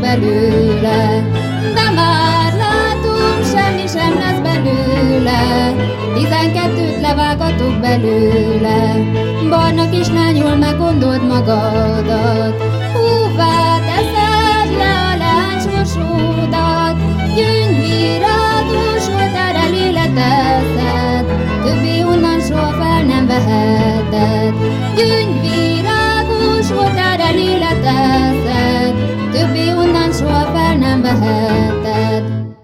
belőle, de már látunk, semmi sem lesz belőle, tizenkettőt levágatok belőle, barna kislányul meggondold magadat, húvá teszed le a láncsosódat, gyöngyvirágos a léleteszed, többé onnan soha fel nem veheted, gyöngy